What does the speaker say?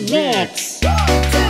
Next.